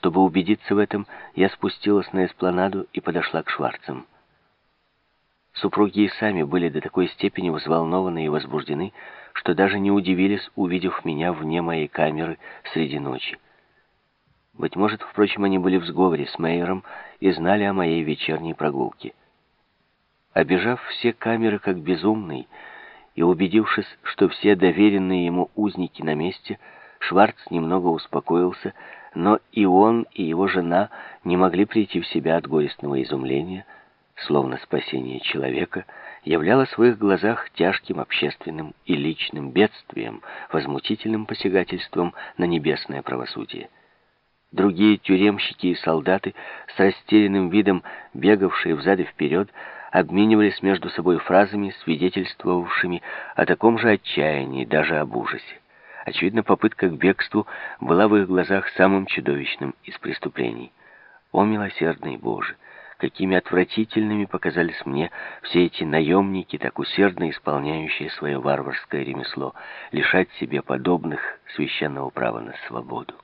Чтобы убедиться в этом, я спустилась на эспланаду и подошла к Шварцам. Супруги и сами были до такой степени взволнованы и возбуждены, что даже не удивились, увидев меня вне моей камеры среди ночи. Быть может, впрочем, они были в сговоре с Мейером и знали о моей вечерней прогулке. Обежав все камеры как безумный и убедившись, что все доверенные ему узники на месте, Шварц немного успокоился, но и он, и его жена не могли прийти в себя от горестного изумления, словно спасение человека являлось в их глазах тяжким общественным и личным бедствием, возмутительным посягательством на небесное правосудие. Другие тюремщики и солдаты с растерянным видом, бегавшие взад и вперед, обменивались между собой фразами, свидетельствовавшими о таком же отчаянии, даже об ужасе. Очевидно, попытка к бегству была в их глазах самым чудовищным из преступлений. О, милосердный Боже! Какими отвратительными показались мне все эти наемники, так усердно исполняющие свое варварское ремесло, лишать себе подобных священного права на свободу.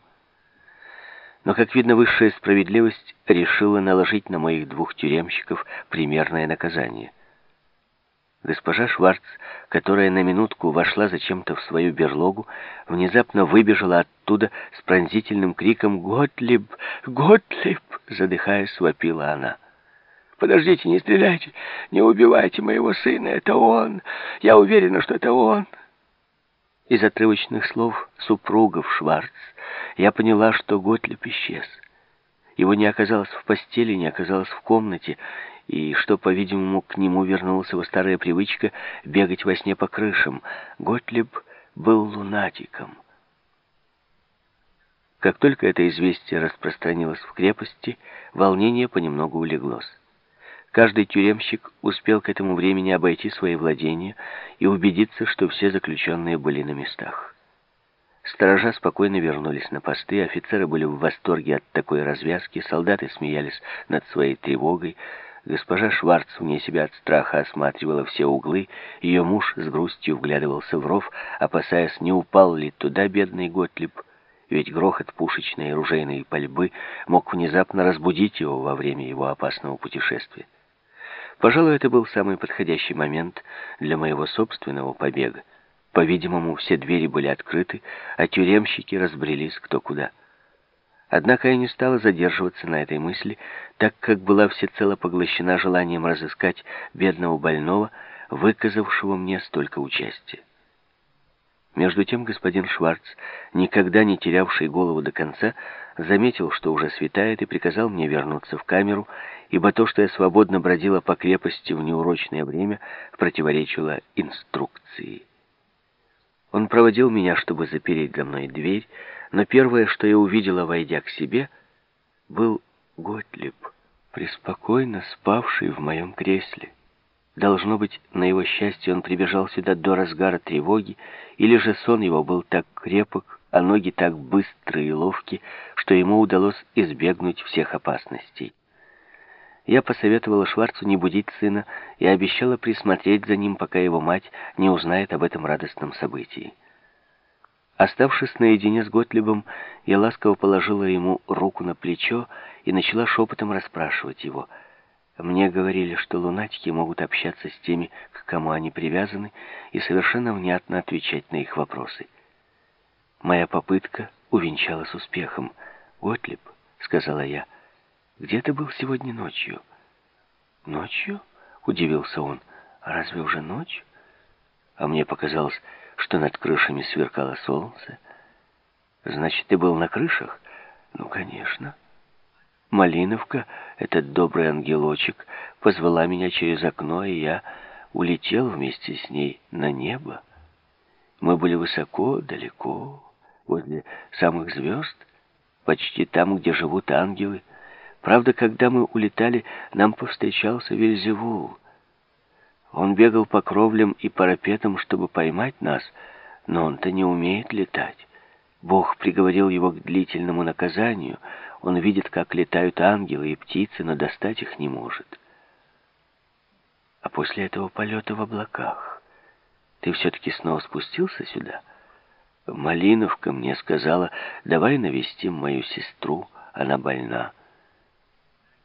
Но, как видно, высшая справедливость решила наложить на моих двух тюремщиков примерное наказание. Госпожа Шварц, которая на минутку вошла зачем-то в свою берлогу, внезапно выбежала оттуда с пронзительным криком «Готлиб! Готлиб!» задыхаясь, вопила она. «Подождите, не стреляйте! Не убивайте моего сына! Это он! Я уверена, что это он!» Из отрывочных слов супругов Шварц я поняла, что Готлиб исчез. Его не оказалось в постели, не оказалось в комнате, и что, по-видимому, к нему вернулась его старая привычка бегать во сне по крышам. Готлиб был лунатиком. Как только это известие распространилось в крепости, волнение понемногу улеглось. Каждый тюремщик успел к этому времени обойти свои владения и убедиться, что все заключенные были на местах. Сторожа спокойно вернулись на посты, офицеры были в восторге от такой развязки, солдаты смеялись над своей тревогой, госпожа Шварц вне себя от страха осматривала все углы, ее муж с грустью вглядывался в ров, опасаясь, не упал ли туда бедный Готлиб, ведь грохот пушечной и ружейной пальбы мог внезапно разбудить его во время его опасного путешествия. Пожалуй, это был самый подходящий момент для моего собственного побега. По-видимому, все двери были открыты, а тюремщики разбрелись кто куда. Однако я не стала задерживаться на этой мысли, так как была всецело поглощена желанием разыскать бедного больного, выказавшего мне столько участия. Между тем господин Шварц, никогда не терявший голову до конца, заметил, что уже светает, и приказал мне вернуться в камеру, ибо то, что я свободно бродила по крепости в неурочное время, противоречило инструкции. Он проводил меня, чтобы запереть за мной дверь, но первое, что я увидела, войдя к себе, был Готлиб, преспокойно спавший в моем кресле. Должно быть, на его счастье он прибежал сюда до разгара тревоги, или же сон его был так крепок, а ноги так быстрые и ловки, что ему удалось избегнуть всех опасностей. Я посоветовала Шварцу не будить сына и обещала присмотреть за ним, пока его мать не узнает об этом радостном событии. Оставшись наедине с Готлибом, я ласково положила ему руку на плечо и начала шепотом расспрашивать его — мне говорили, что лунатики могут общаться с теми, к кому они привязаны, и совершенно внятно отвечать на их вопросы. Моя попытка увенчалась успехом. «Готлиб», — сказала я, — «где ты был сегодня ночью?» «Ночью?» — удивился он. «А разве уже ночь?» А мне показалось, что над крышами сверкало солнце. «Значит, ты был на крышах?» «Ну, конечно». Малиновка, этот добрый ангелочек, позвала меня через окно, и я улетел вместе с ней на небо. Мы были высоко, далеко, возле самых звезд, почти там, где живут ангелы. Правда, когда мы улетали, нам повстречался Вельзевул. Он бегал по кровлям и парапетам, чтобы поймать нас, но он-то не умеет летать. Бог приговорил его к длительному наказанию — он видит, как летают ангелы и птицы, но достать их не может. А после этого полета в облаках ты все-таки снова спустился сюда? Малиновка мне сказала, давай навестим мою сестру она больна.